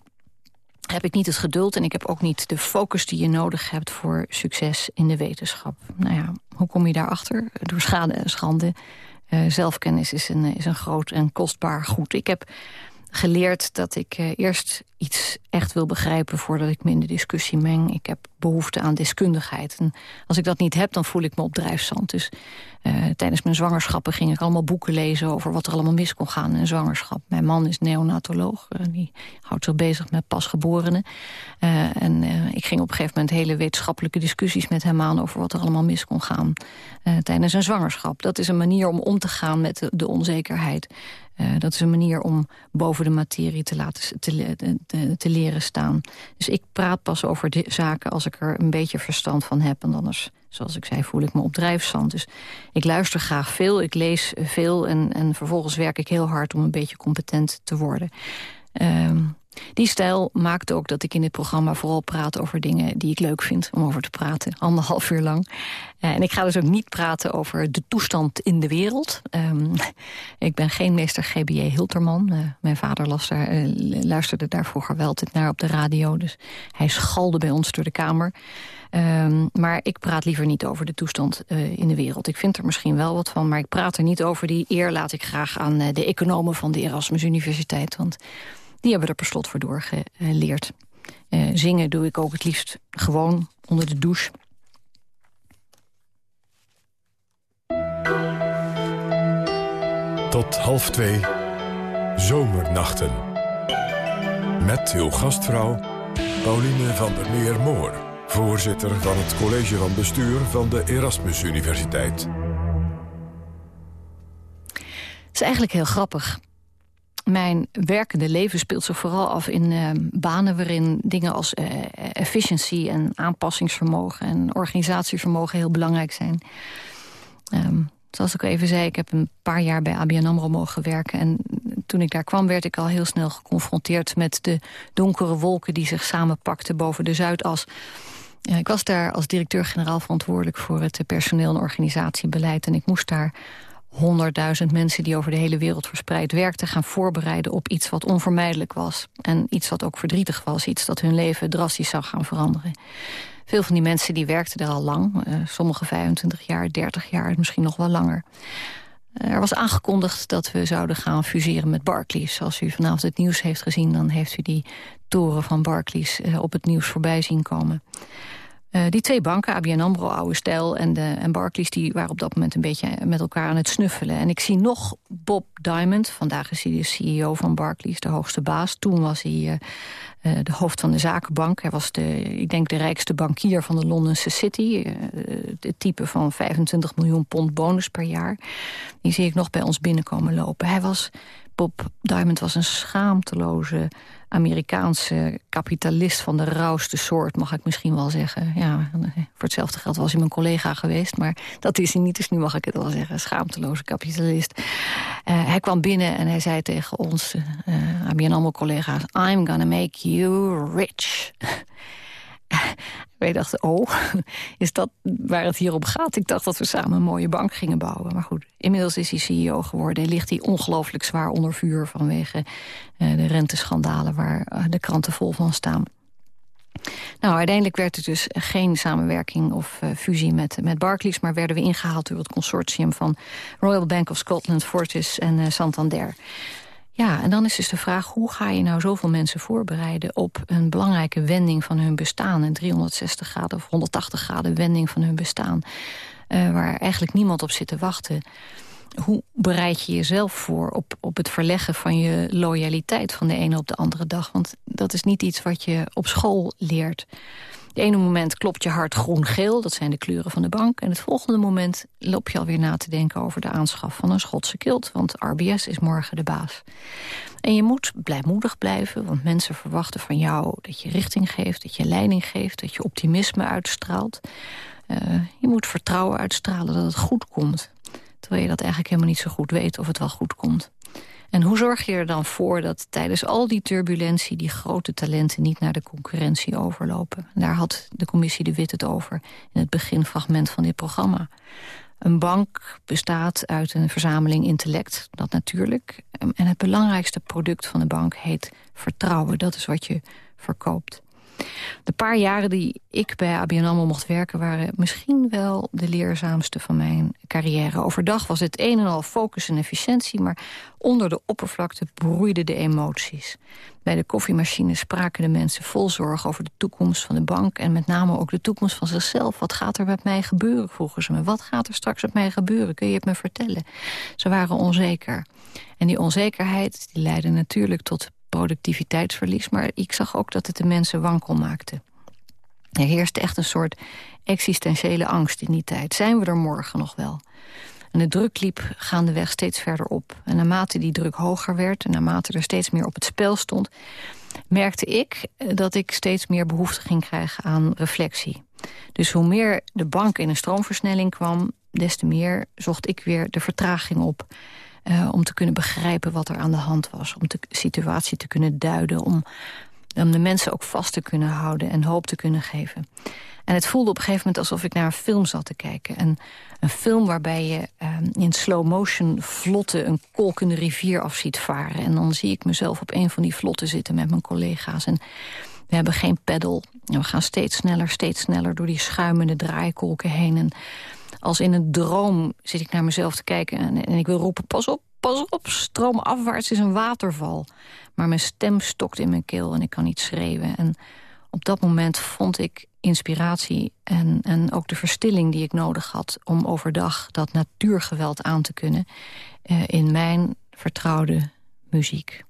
heb ik niet het geduld en ik heb ook niet de focus die je nodig hebt voor succes in de wetenschap. Nou ja, hoe kom je daarachter? Door schade en schande. Uh, zelfkennis is een, is een groot en kostbaar goed. Ik heb geleerd dat ik uh, eerst iets echt wil begrijpen... voordat ik me in de discussie meng. Ik heb behoefte aan deskundigheid. En als ik dat niet heb, dan voel ik me op drijfzand. Dus uh, tijdens mijn zwangerschappen ging ik allemaal boeken lezen... over wat er allemaal mis kon gaan in zwangerschap. Mijn man is neonatoloog. Uh, die houdt zich bezig met pasgeborenen. en ik ging op een gegeven moment hele wetenschappelijke discussies met hem aan... over wat er allemaal mis kon gaan tijdens een zwangerschap. Dat is een manier om om te gaan met de, de onzekerheid. Uh, dat is een manier om boven de materie te, laten, te, te, leren staan. Dus ik praat pas over zaken als ik er een beetje verstand van heb. En anders, zoals ik zei, voel ik me op drijfzand. Dus ik luister graag veel, ik lees veel... en, en vervolgens werk ik heel hard om een beetje competent te worden. Uh, Die stijl maakt ook dat ik in dit programma vooral praat over dingen die ik leuk vind om over te praten. Anderhalf uur lang. Uh, en ik ga dus ook niet praten over de toestand in de wereld. Um, ik ben geen meester GBJ Hilterman. Uh, mijn vader daar, uh, luisterde daar vroeger wel naar op de radio. Dus hij schalde bij ons door de kamer. Um, maar ik praat liever niet over de toestand in de wereld. Ik vind er misschien wel wat van, maar ik praat er niet over. Die eer laat ik graag aan de economen van de Erasmus Universiteit. Want die hebben er per slot voor doorgeleerd. Uh, zingen doe ik ook het liefst gewoon onder de douche. Tot half twee, zomernachten. Met uw gastvrouw Pauline van der Meer-Moor... voorzitter van het college van bestuur van de Erasmus Universiteit. Het is eigenlijk heel grappig mijn werkende leven speelt zich vooral af in uh, banen waarin dingen als uh, efficiency en aanpassingsvermogen en organisatievermogen heel belangrijk zijn. Um, zoals ik al even zei, ik heb een paar jaar bij ABN AMRO mogen werken. En toen ik daar kwam werd ik al heel snel geconfronteerd met de donkere wolken die zich samenpakten boven de Zuidas. Ik was daar als directeur-generaal verantwoordelijk voor het personeel- en organisatiebeleid. En ik moest daar honderdduizend mensen die over de hele wereld verspreid werkten... gaan voorbereiden op iets wat onvermijdelijk was. En iets wat ook verdrietig was. Iets dat hun leven drastisch zou gaan veranderen. Veel van die mensen die werkten er al lang. Uh, sommige 25 jaar, 30 jaar, misschien nog wel langer. Uh, er was aangekondigd dat we zouden gaan fuseren met Barclays. Als u vanavond het nieuws heeft gezien... dan heeft u die toren van Barclays uh, op het nieuws voorbij zien komen. Uh, die twee banken, ABN AMRO, Oude Stijl en, de, en Barclays... die waren op dat moment een beetje met elkaar aan het snuffelen. En ik zie nog Bob Diamond, vandaag is hij de CEO van Barclays... de hoogste baas. Toen was hij uh, uh, de hoofd van de zakenbank. Hij was, de, ik denk, de rijkste bankier van de Londense City. het type van 25 miljoen pond bonus per jaar. Die zie ik nog bij ons binnenkomen lopen. Hij was Bob Diamond was een schaamteloze Amerikaanse kapitalist van de rauwste soort, mag ik misschien wel zeggen. Ja, voor hetzelfde geld was hij mijn collega geweest, maar dat is hij niet, dus nu mag ik het wel zeggen. Schaamteloze kapitalist. Uh, hij kwam binnen en hij zei tegen ons, uh, ABN AMRO collega's... I'm gonna make you rich. Wij dachten, oh, is dat waar het hier om gaat? Ik dacht dat we samen een mooie bank gingen bouwen. Maar goed, inmiddels is hij CEO geworden. En ligt hij ongelooflijk zwaar onder vuur... vanwege uh, de renteschandalen waar uh, de kranten vol van staan. Nou, uiteindelijk werd het dus geen samenwerking of uh, fusie met, met Barclays... maar werden we ingehaald door het consortium van Royal Bank of Scotland, Fortis en Santander. Ja, en dan is dus de vraag, hoe ga je nou zoveel mensen voorbereiden... op een belangrijke wending van hun bestaan... een 360 graden of 180 graden wending van hun bestaan... Uh, waar eigenlijk niemand op zit te wachten. Hoe bereid je jezelf voor op, op het verleggen van je loyaliteit... van de ene op de andere dag? Want dat is niet iets wat je op school leert... Het ene moment klopt je hart groen-geel, dat zijn de kleuren van de bank. En het volgende moment loop je alweer na te denken over de aanschaf van een Schotse kilt. Want RBS is morgen de baas. En je moet blijmoedig blijven, want mensen verwachten van jou dat je richting geeft, dat je leiding geeft, dat je optimisme uitstraalt. Uh, je moet vertrouwen uitstralen dat het goed komt. Terwijl je dat eigenlijk helemaal niet zo goed weet of het wel goed komt. En hoe zorg je er dan voor dat tijdens al die turbulentie... die grote talenten niet naar de concurrentie overlopen? daar had de commissie De Wit het over in het beginfragment van dit programma. Een bank bestaat uit een verzameling intellect, dat natuurlijk. En het belangrijkste product van de bank heet vertrouwen. Dat is wat je verkoopt. De paar jaren die ik bij ABN AMRO mocht werken... waren misschien wel de leerzaamste van mijn carrière. Overdag was het een en al focus en efficiëntie... maar onder de oppervlakte broeiden de emoties. Bij de koffiemachine spraken de mensen vol zorg over de toekomst van de bank... en met name ook de toekomst van zichzelf. Wat gaat er met mij gebeuren, vroegen ze me. Wat gaat er straks met mij gebeuren? Kun je het me vertellen? Ze waren onzeker. En die onzekerheid die leidde natuurlijk tot productiviteitsverlies. Maar ik zag ook dat het de mensen wankel maakte. Er heerste echt een soort existentiële angst in die tijd. Zijn we er morgen nog wel? En de druk liep gaandeweg steeds verder op. En naarmate die druk hoger werd en naarmate er steeds meer op het spel stond... merkte ik eh, dat ik steeds meer behoefte ging krijgen aan reflectie. Dus hoe meer de bank in een stroomversnelling kwam... des te meer zocht ik weer de vertraging op Uh, om te kunnen begrijpen wat er aan de hand was. Om de situatie te kunnen duiden. Om, de mensen ook vast te kunnen houden en hoop te kunnen geven. En het voelde op een gegeven moment alsof ik naar een film zat te kijken. En een film waarbij je uh, in slow motion vlotte een kolkende rivier af ziet varen. En dan zie ik mezelf op een van die vlotten zitten met mijn collega's. En we hebben geen pedal. We gaan steeds sneller, steeds sneller door die schuimende draaikolken heen. En als in een droom zit ik naar mezelf te kijken en, en ik wil roepen... pas op, pas op, stroomafwaarts is een waterval. Maar mijn stem stokt in mijn keel en ik kan niet schreeuwen. En op dat moment vond ik inspiratie en, en ook de verstilling die ik nodig had... om overdag dat natuurgeweld aan te kunnen uh, in mijn vertrouwde muziek.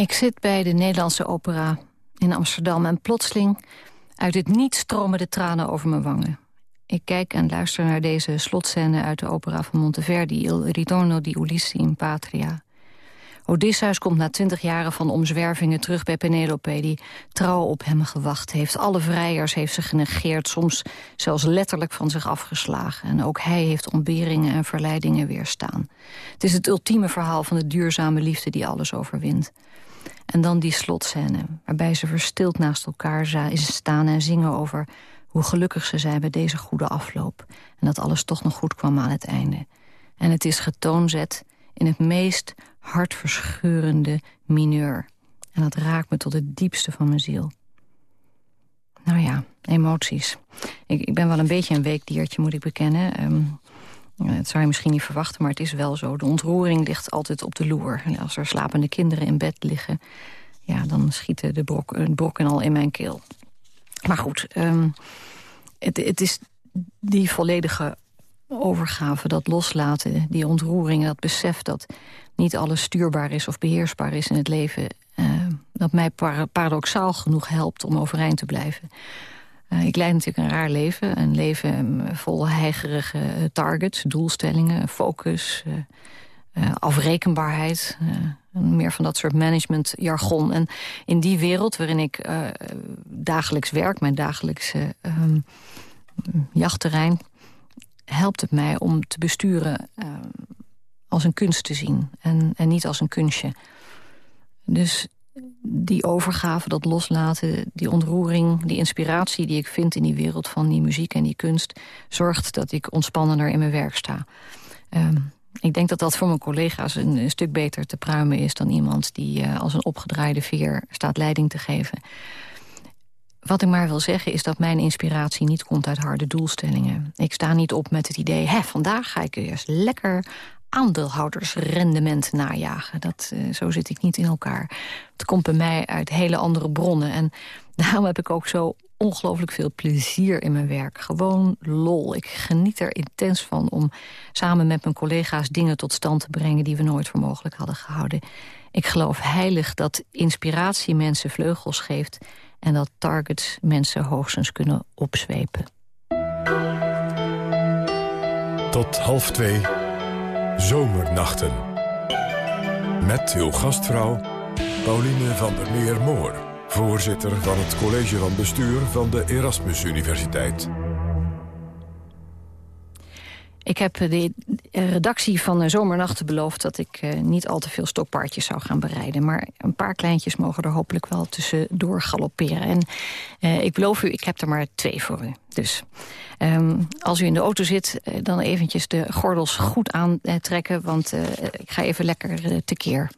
Ik zit bij de Nederlandse Opera in Amsterdam... en plotseling uit het niet stromen de tranen over mijn wangen. Ik kijk en luister naar deze slotscène uit de opera van Monteverdi... Il ritorno di Ulysses in Patria. Odysseus komt na twintig jaren van omzwervingen terug bij Penelope... die trouw op hem gewacht heeft. Alle vrijers heeft ze genegeerd, soms zelfs letterlijk van zich afgeslagen. En ook hij heeft ontberingen en verleidingen weerstaan. Het is het ultieme verhaal van de duurzame liefde die alles overwint. En dan die slotscène, waarbij ze verstild naast elkaar staan en zingen over hoe gelukkig ze zijn bij deze goede afloop. En dat alles toch nog goed kwam aan het einde. En het is getoonzet in het meest hartverscheurende mineur. En dat raakt me tot het diepste van mijn ziel. Nou ja, emoties. Ik, ik ben wel een beetje een weekdiertje, moet ik bekennen. Ehm, het zou je misschien niet verwachten, maar het is wel zo. De ontroering ligt altijd op de loer. En als er slapende kinderen in bed liggen... ja, dan schieten de brokken, brokken al in mijn keel. Maar goed, ehm, het, het is die volledige overgave, dat loslaten, die ontroering... dat besef dat niet alles stuurbaar is of beheersbaar is in het leven... Uh, dat mij paradoxaal genoeg helpt om overeind te blijven. Uh, ik leid natuurlijk een raar leven. Een leven ehm, vol heigerige targets, doelstellingen, focus... Uh, afrekenbaarheid, meer van dat soort managementjargon. En in die wereld waarin ik dagelijks werk, mijn dagelijkse um, jachtterrein helpt het mij om te besturen uh, als een kunst te zien. En, en niet als een kunstje. Dus die overgave, dat loslaten, die ontroering... die inspiratie die ik vind in die wereld van die muziek en die kunst... zorgt dat ik ontspannender in mijn werk sta. Uh, ik denk dat dat voor mijn collega's een, stuk beter te pruimen is... dan iemand die uh, als een opgedraaide veer staat leiding te geven. Wat ik maar wil zeggen is dat mijn inspiratie niet komt uit harde doelstellingen. Ik sta niet op met het idee, hè, vandaag ga ik eerst lekker aandeelhoudersrendement najagen. Dat, uh, zo zit ik niet in elkaar. Het komt bij mij uit hele andere bronnen. En daarom heb ik ook zo ongelooflijk veel plezier in mijn werk. Gewoon lol. Ik geniet er intens van om samen met mijn collega's dingen tot stand te brengen... die we nooit voor mogelijk hadden gehouden. Ik geloof heilig dat inspiratie mensen vleugels geeft en dat targets mensen hoogstens kunnen opzwepen. Tot half twee, zomernachten. Met uw gastvrouw Pauline van der Meer-Moor... voorzitter van het college van bestuur van de Erasmus Universiteit. Ik heb de redactie van Zomernachten beloofd... dat ik uh, niet al te veel stokpaardjes zou gaan bereiden. Maar een paar kleintjes mogen er hopelijk wel tussendoor galopperen. En uh, ik beloof u, ik heb er maar twee voor u. Dus um, als u in de auto zit, uh, dan eventjes de gordels goed aantrekken... want ik ga even lekker tekeer.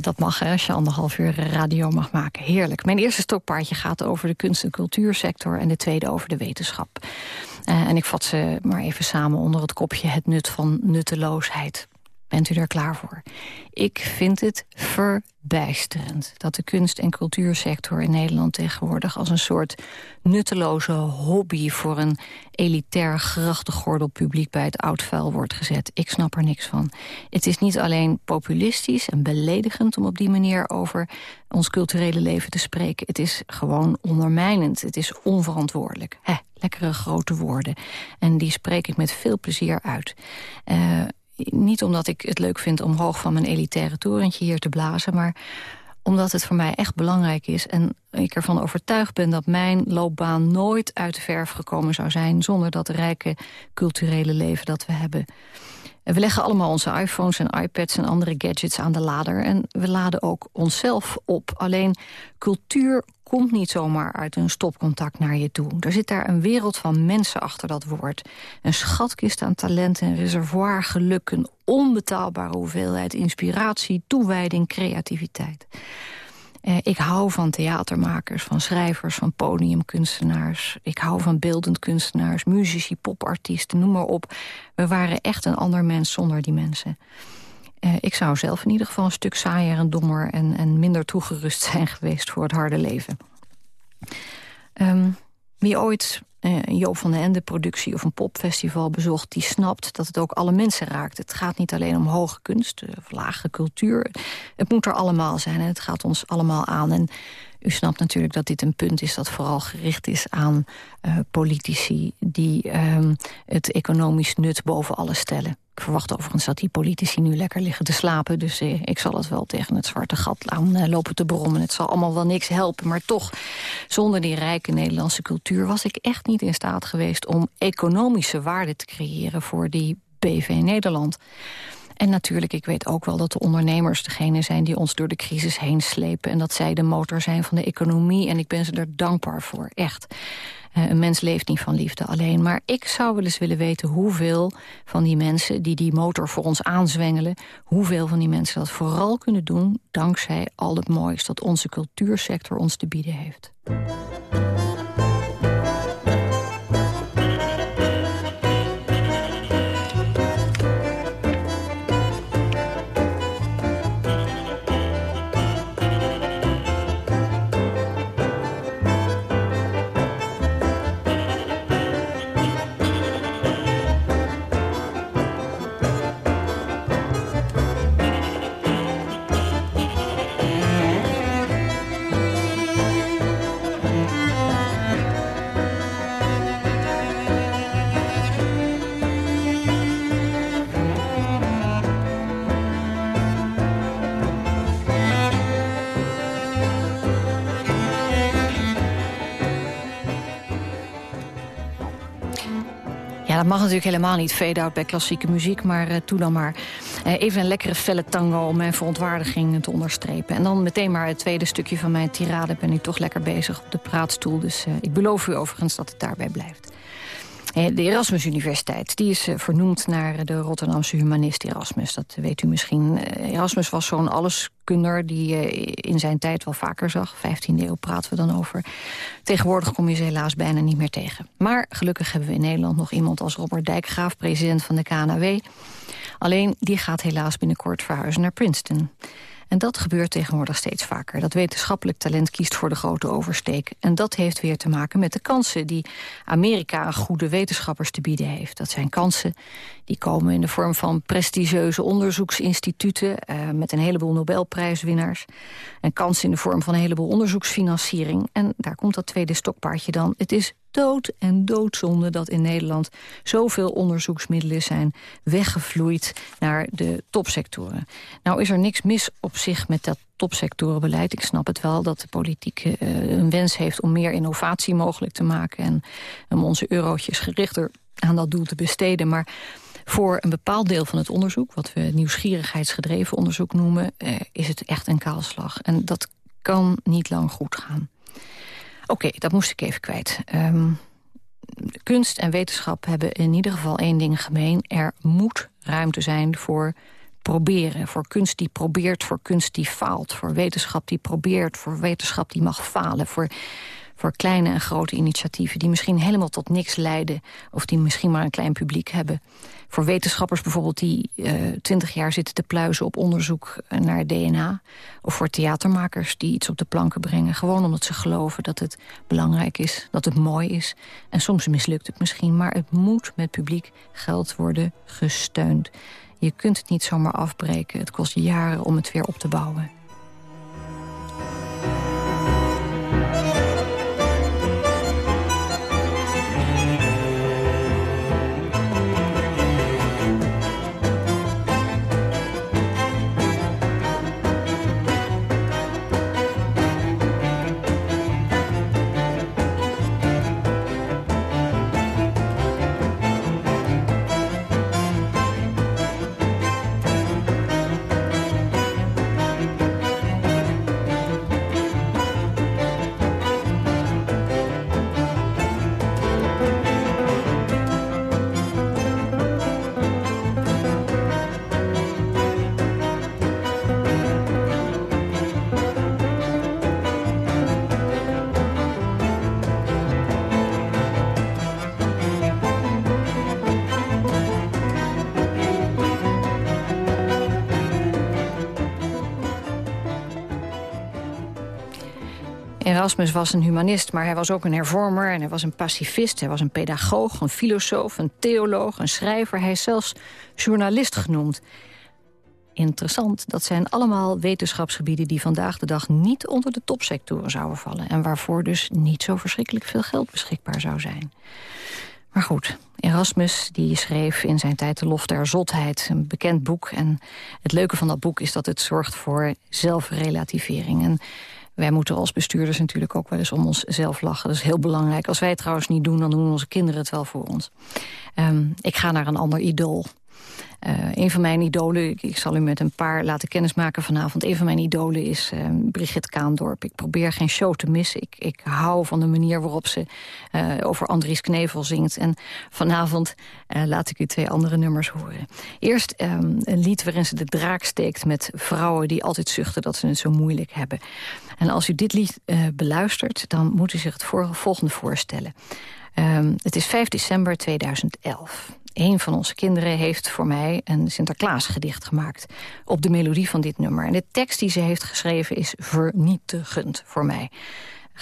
dat mag hè, als je anderhalf uur radio mag maken. Heerlijk. Mijn eerste stokpaardje gaat over de kunst- en cultuursector... en de tweede over de wetenschap. Uh, en ik vat ze maar even samen onder het kopje het nut van nutteloosheid. Bent u er klaar voor? Ik vind het verbijsterend dat de kunst- en cultuursector in Nederland tegenwoordig als een soort nutteloze hobby voor een elitair grachtengordel publiek bij het oud vuil wordt gezet. Ik snap er niks van. Het is niet alleen populistisch en beledigend om op die manier over ons culturele leven te spreken. Het is gewoon ondermijnend. Het is onverantwoordelijk. Hè, lekkere grote woorden. En die spreek ik met veel plezier uit. Uh, niet omdat ik het leuk vind om hoog van mijn elitaire torentje hier te blazen... maar omdat het voor mij echt belangrijk is... en ik ervan overtuigd ben dat mijn loopbaan nooit uit de verf gekomen zou zijn... zonder dat rijke culturele leven dat we hebben. We leggen allemaal onze iPhones en iPads en andere gadgets aan de lader... en we laden ook onszelf op. Alleen cultuur komt niet zomaar uit een stopcontact naar je toe. Er zit daar een wereld van mensen achter dat woord. Een schatkist aan talent en reservoir geluk... een onbetaalbare hoeveelheid inspiratie, toewijding, creativiteit. Eh, ik hou van theatermakers, van schrijvers, van podiumkunstenaars. Ik hou van beeldend kunstenaars, muzici, popartiesten, noem maar op. We waren echt een ander mens zonder die mensen. Uh, ik zou zelf in ieder geval een stuk saaier en dommer... en, en minder toegerust zijn geweest voor het harde leven. Um, wie ooit een Joop van den Ende productie of een popfestival bezocht... die snapt dat het ook alle mensen raakt. Het gaat niet alleen om hoge kunst of lage cultuur. Het moet er allemaal zijn en het gaat ons allemaal aan. En u snapt natuurlijk dat dit een punt is dat vooral gericht is aan uh, politici... die um, het economisch nut boven alles stellen. Ik verwacht overigens dat die politici nu lekker liggen te slapen... dus eh, ik zal het wel tegen het zwarte gat aan uh, lopen te brommen. Het zal allemaal wel niks helpen, maar toch... zonder die rijke Nederlandse cultuur was ik echt niet in staat geweest... om economische waarde te creëren voor die BV Nederland. En natuurlijk, ik weet ook wel dat de ondernemers degene zijn... die ons door de crisis heen slepen. En dat zij de motor zijn van de economie. En ik ben ze er dankbaar voor, echt. Uh, een mens leeft niet van liefde alleen. Maar ik zou wel eens willen weten hoeveel van die mensen... die die motor voor ons aanzwengelen... hoeveel van die mensen dat vooral kunnen doen... dankzij al het moois dat onze cultuursector ons te bieden heeft. Dat mag natuurlijk helemaal niet fade-out bij klassieke muziek, maar uh, doe dan maar. Uh, even een lekkere felle tango om mijn verontwaardiging te onderstrepen. En dan meteen maar het tweede stukje van mijn tirade. Ben ik toch lekker bezig op de praatstoel, dus uh, ik beloof u overigens dat het daarbij blijft. De Erasmus Universiteit die is vernoemd naar de Rotterdamse humanist Erasmus. Dat weet u misschien. Erasmus was zo'n alleskunner die je in zijn tijd wel vaker zag. 15e eeuw praten we dan over. Tegenwoordig kom je ze helaas bijna niet meer tegen. Maar gelukkig hebben we in Nederland nog iemand als Robert Dijkgraaf... president van de KNW. Alleen die gaat helaas binnenkort verhuizen naar Princeton. En dat gebeurt tegenwoordig steeds vaker. Dat wetenschappelijk talent kiest voor de grote oversteek. En dat heeft weer te maken met de kansen die Amerika aan goede wetenschappers te bieden heeft. Dat zijn kansen die komen in de vorm van prestigieuze onderzoeksinstituten... Uh, met een heleboel Nobelprijswinnaars. En kansen in de vorm van een heleboel onderzoeksfinanciering. En daar komt dat tweede stokpaardje dan. Het is dood en doodzonde dat in Nederland zoveel onderzoeksmiddelen zijn weggevloeid naar de topsectoren. Nou is er niks mis op zich met dat topsectorenbeleid. Ik snap het wel dat de politiek uh, een wens heeft om meer innovatie mogelijk te maken en om onze eurotjes gerichter aan dat doel te besteden. Maar voor een bepaald deel van het onderzoek, wat we nieuwsgierigheidsgedreven onderzoek noemen, uh, is het echt een kaalslag. En dat kan niet lang goed gaan. Oké, dat moest ik even kwijt. Um, kunst en wetenschap hebben in ieder geval één ding gemeen. Er moet ruimte zijn voor proberen. Voor kunst die probeert, voor kunst die faalt. Voor wetenschap die probeert, voor wetenschap die mag falen. Voor voor kleine en grote initiatieven... die misschien helemaal tot niks leiden... of die misschien maar een klein publiek hebben. Voor wetenschappers bijvoorbeeld die eh, twintig uh, jaar zitten te pluizen... op onderzoek naar DNA. Of voor theatermakers die iets op de planken brengen. Gewoon omdat ze geloven dat het belangrijk is, dat het mooi is. En soms mislukt het misschien, maar het moet met publiek geld worden gesteund. Je kunt het niet zomaar afbreken. Het kost jaren om het weer op te bouwen. Erasmus was een humanist, maar hij was ook een hervormer... en hij was een pacifist, hij was een pedagoog, een filosoof, een theoloog... een schrijver, hij is zelfs journalist genoemd. Interessant, dat zijn allemaal wetenschapsgebieden... die vandaag de dag niet onder de topsectoren zouden vallen... en waarvoor dus niet zo verschrikkelijk veel geld beschikbaar zou zijn. Maar goed, Erasmus die schreef in zijn tijd De Lof der Zotheid, een bekend boek. En het leuke van dat boek is dat het zorgt voor zelfrelativering. En wij moeten als bestuurders natuurlijk ook wel eens om onszelf lachen. Dat is heel belangrijk. Als wij het trouwens niet doen, dan doen onze kinderen het wel voor ons. Um, ik ga naar een ander idool. Uh, een van mijn idolen, ik, zal u met een paar laten kennismaken vanavond. Een van mijn idolen is uh, Brigitte Kaandorp. Ik probeer geen show te missen. Ik, ik hou van de manier waarop ze uh, over Andries Knevel zingt. En vanavond laat ik u twee andere nummers horen. Eerst um, een lied waarin ze de draak steekt met vrouwen die altijd zuchten dat ze het zo moeilijk hebben. En als u dit lied beluistert, dan moet u zich het volgende voorstellen. Um, het is 5 december 2011. Een van onze kinderen heeft voor mij een Sinterklaasgedicht gemaakt... op de melodie van dit nummer. En de tekst die ze heeft geschreven is vernietigend voor mij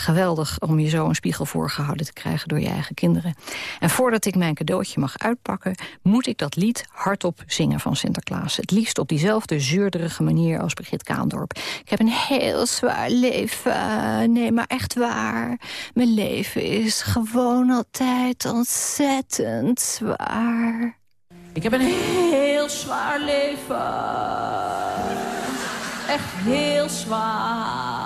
geweldig om je zo een spiegel voorgehouden te krijgen door je eigen kinderen. En voordat ik mijn cadeautje mag uitpakken, moet ik dat lied hardop zingen van Sinterklaas. Het liefst op diezelfde zeurderige manier als Brigitte Kaandorp. Ik heb een heel zwaar leven, nee, maar echt waar. Mijn leven is gewoon altijd ontzettend zwaar. Ik heb een heel zwaar leven. Echt heel zwaar.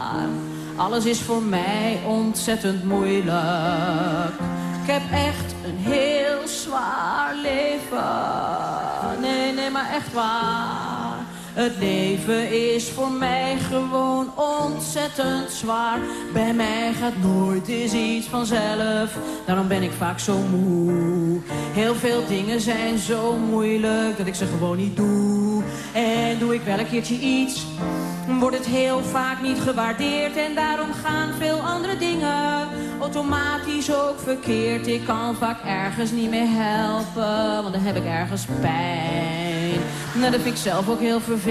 Alles is voor mij ontzettend moeilijk. Ik heb echt een heel zwaar leven. Nee, nee, maar echt waar. Het leven is voor mij gewoon ontzettend zwaar. Bij mij gaat nooit eens iets vanzelf. Daarom ben ik vaak zo moe. Heel veel dingen zijn zo moeilijk dat ik ze gewoon niet doe. En doe ik wel een keertje iets wordt het heel vaak niet gewaardeerd en daarom gaan veel andere dingen automatisch ook verkeerd. Ik kan vaak ergens niet meer helpen, want dan heb ik ergens pijn. Nou, dat vind ik zelf ook heel vervelend,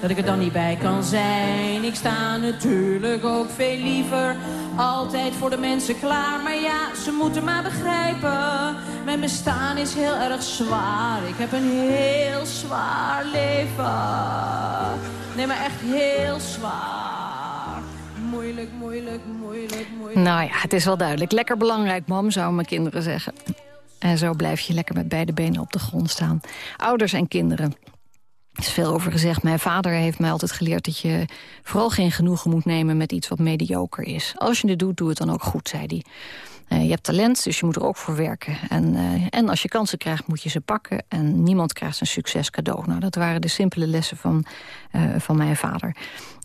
dat ik er dan niet bij kan zijn. Ik sta natuurlijk ook veel liever altijd voor de mensen klaar. Maar ja, ze moeten maar begrijpen, mijn bestaan is heel erg zwaar. Ik heb een heel zwaar leven. Nee, maar echt heel zwaar. Moeilijk, moeilijk, moeilijk, moeilijk. Nou ja, het is wel duidelijk. Lekker belangrijk, mam, zou mijn kinderen zeggen. En zo blijf je lekker met beide benen op de grond staan. Ouders en kinderen. Is veel over gezegd. Mijn vader heeft mij altijd geleerd dat je vooral geen genoegen moet nemen met iets wat mediocre is. Als je het doet, doe het dan ook goed, zei hij. Uh, je hebt talent, dus je moet er ook voor werken. En, uh, en als je kansen krijgt, moet je ze pakken. En niemand krijgt een succes cadeau. Nou, dat waren de simpele lessen van, uh, van mijn vader.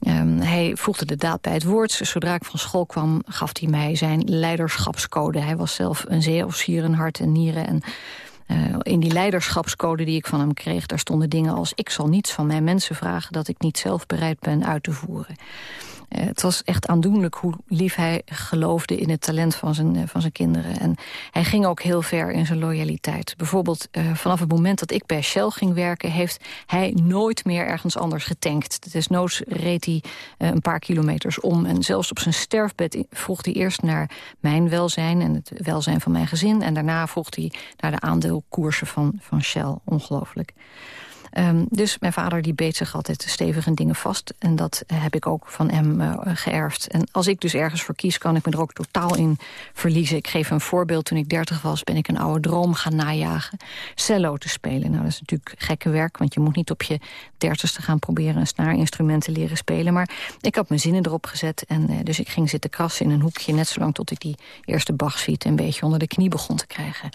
Um, hij voegde de daad bij het woord. Zodra ik van school kwam, gaf hij mij zijn leiderschapscode. Hij was zelf een zeeofficier in hart en nieren. En in die leiderschapscode die ik van hem kreeg... daar stonden dingen als... ik zal niets van mijn mensen vragen... dat ik niet zelf bereid ben uit te voeren. Eh, het was echt aandoenlijk hoe lief hij geloofde in het talent van zijn, eh, van zijn kinderen. En hij ging ook heel ver in zijn loyaliteit. Bijvoorbeeld uh, vanaf het moment dat ik bij Shell ging werken... heeft hij nooit meer ergens anders getankt. Desnoods reed hij een paar kilometers om. En zelfs op zijn sterfbed vroeg hij eerst naar mijn welzijn... en het welzijn van mijn gezin. En daarna vroeg hij naar de aandeelkoersen van, van Shell. Ongelooflijk. Um, dus mijn vader die beet zich altijd stevig in dingen vast. En dat heb ik ook van hem uh, geërfd. En als ik dus ergens voor kies, kan ik me er ook totaal in verliezen. Ik geef een voorbeeld. Toen ik dertig was, ben ik een oude droom gaan najagen. Cello te spelen. Nou, dat is natuurlijk gekke werk, want je moet niet op je dertigste gaan proberen een snaarinstrument te leren spelen. Maar ik had mijn zinnen erop gezet. En uh, dus ik ging zitten krassen in een hoekje, net zolang tot ik die eerste Bachsuite een beetje onder de knie begon te krijgen.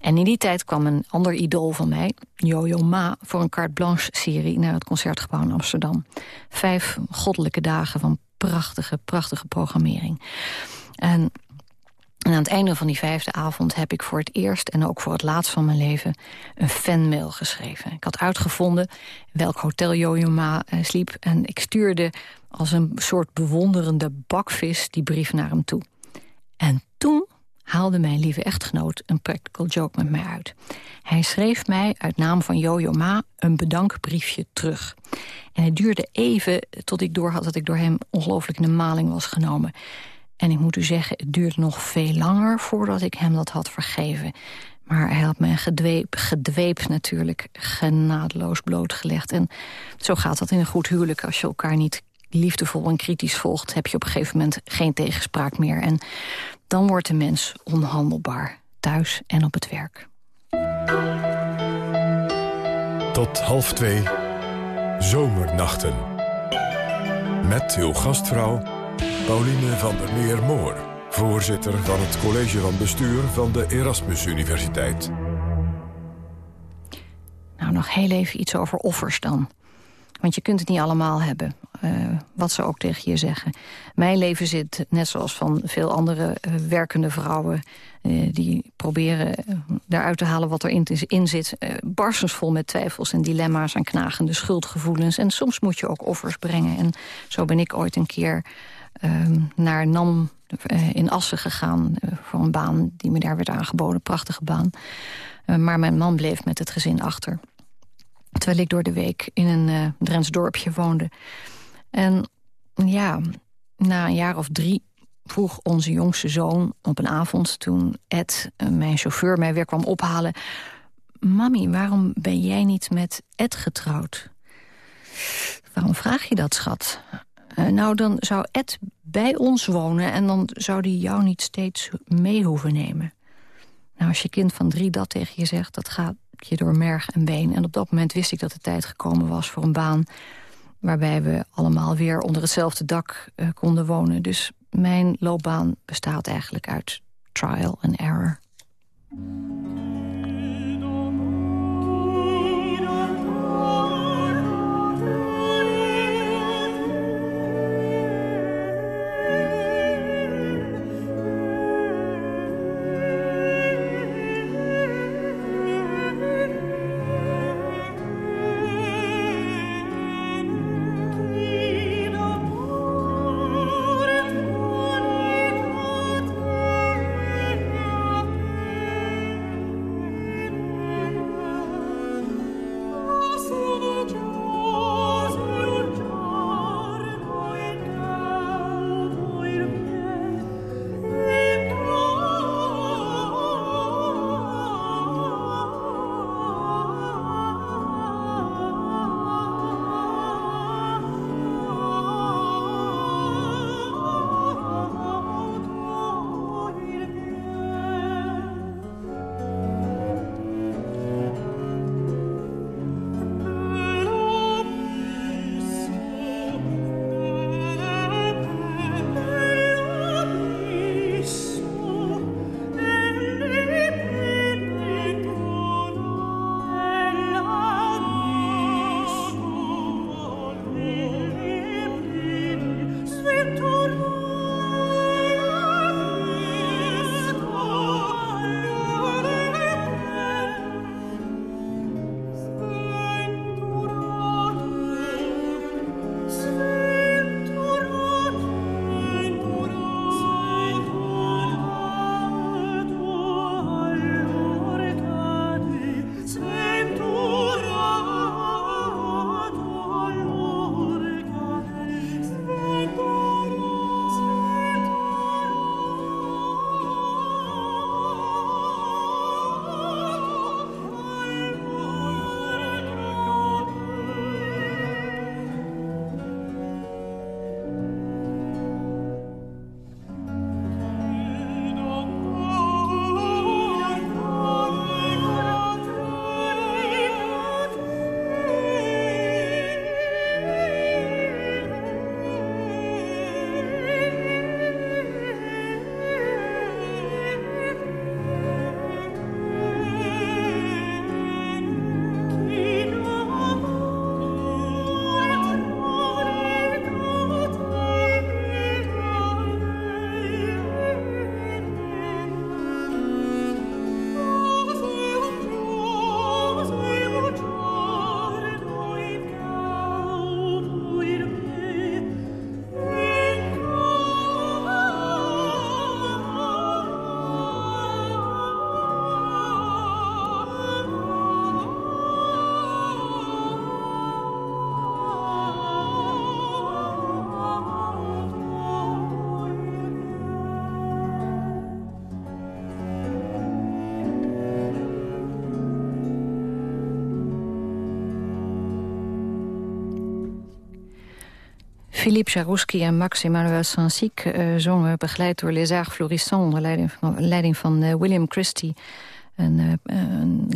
En in die tijd kwam een ander idool van mij, Jojo Ma... voor een carte blanche-serie naar het Concertgebouw in Amsterdam. Vijf goddelijke dagen van prachtige, prachtige programmering. En aan het einde van die vijfde avond heb ik voor het eerst... en ook voor het laatst van mijn leven een fanmail geschreven. Ik had uitgevonden welk hotel Jojo Ma uh, sliep... en ik stuurde als een soort bewonderende bakvis die brief naar hem toe. En toen haalde mijn lieve echtgenoot een practical joke met mij uit. Hij schreef mij uit naam van Jojo Ma een bedankbriefje terug. En het duurde even tot ik doorhad dat ik door hem ongelooflijk in de maling was genomen. En ik moet u zeggen, het duurde nog veel langer voordat ik hem dat had vergeven. Maar hij had me gedweep, gedweep natuurlijk genadeloos blootgelegd. En zo gaat dat in een goed huwelijk als je elkaar niet liefdevol en kritisch volgt... heb je op een gegeven moment geen tegenspraak meer. En dan wordt de mens onhandelbaar, thuis en op het werk. Tot half twee, zomernachten. Met uw gastvrouw Pauline van der Meer-Moor... voorzitter van het college van bestuur van de Erasmus Universiteit. Nou, nog heel even iets over offers dan. Want je kunt het niet allemaal hebben, uh, wat ze ook tegen je zeggen. Mijn leven zit, net zoals van veel andere uh, werkende vrouwen... Uh, die proberen daaruit te halen wat erin in zit... barstensvol met twijfels en dilemma's en knagende schuldgevoelens. En soms moet je ook offers brengen. En zo ben ik ooit een keer ehm, naar NAM in Assen gegaan... voor een baan die me daar werd aangeboden, prachtige baan. maar mijn man bleef met het gezin achter... Terwijl ik door de week in een uh, Drents dorpje woonde. En ja, na een jaar of drie vroeg onze jongste zoon op een avond... toen Ed, eh, mijn chauffeur, mij weer kwam ophalen... Mami, waarom ben jij niet met Ed getrouwd? Waarom vraag je dat, schat? Uh, nou, dan zou Ed bij ons wonen... en dan zou hij jou niet steeds mee hoeven nemen. Nou, als je kind van drie dat tegen je zegt... dat gaat je door merg en been. En op dat moment wist ik dat de tijd gekomen was voor een baan... waarbij we allemaal weer onder hetzelfde dak uh, konden wonen. Dus mijn loopbaan bestaat eigenlijk uit trial and error. Philippe Jarouski en Max Emmanuel Saint-Cyc uh, zongen... begeleid door Les Arts Florissants onder leiding van, uh, William Christie. Een, een,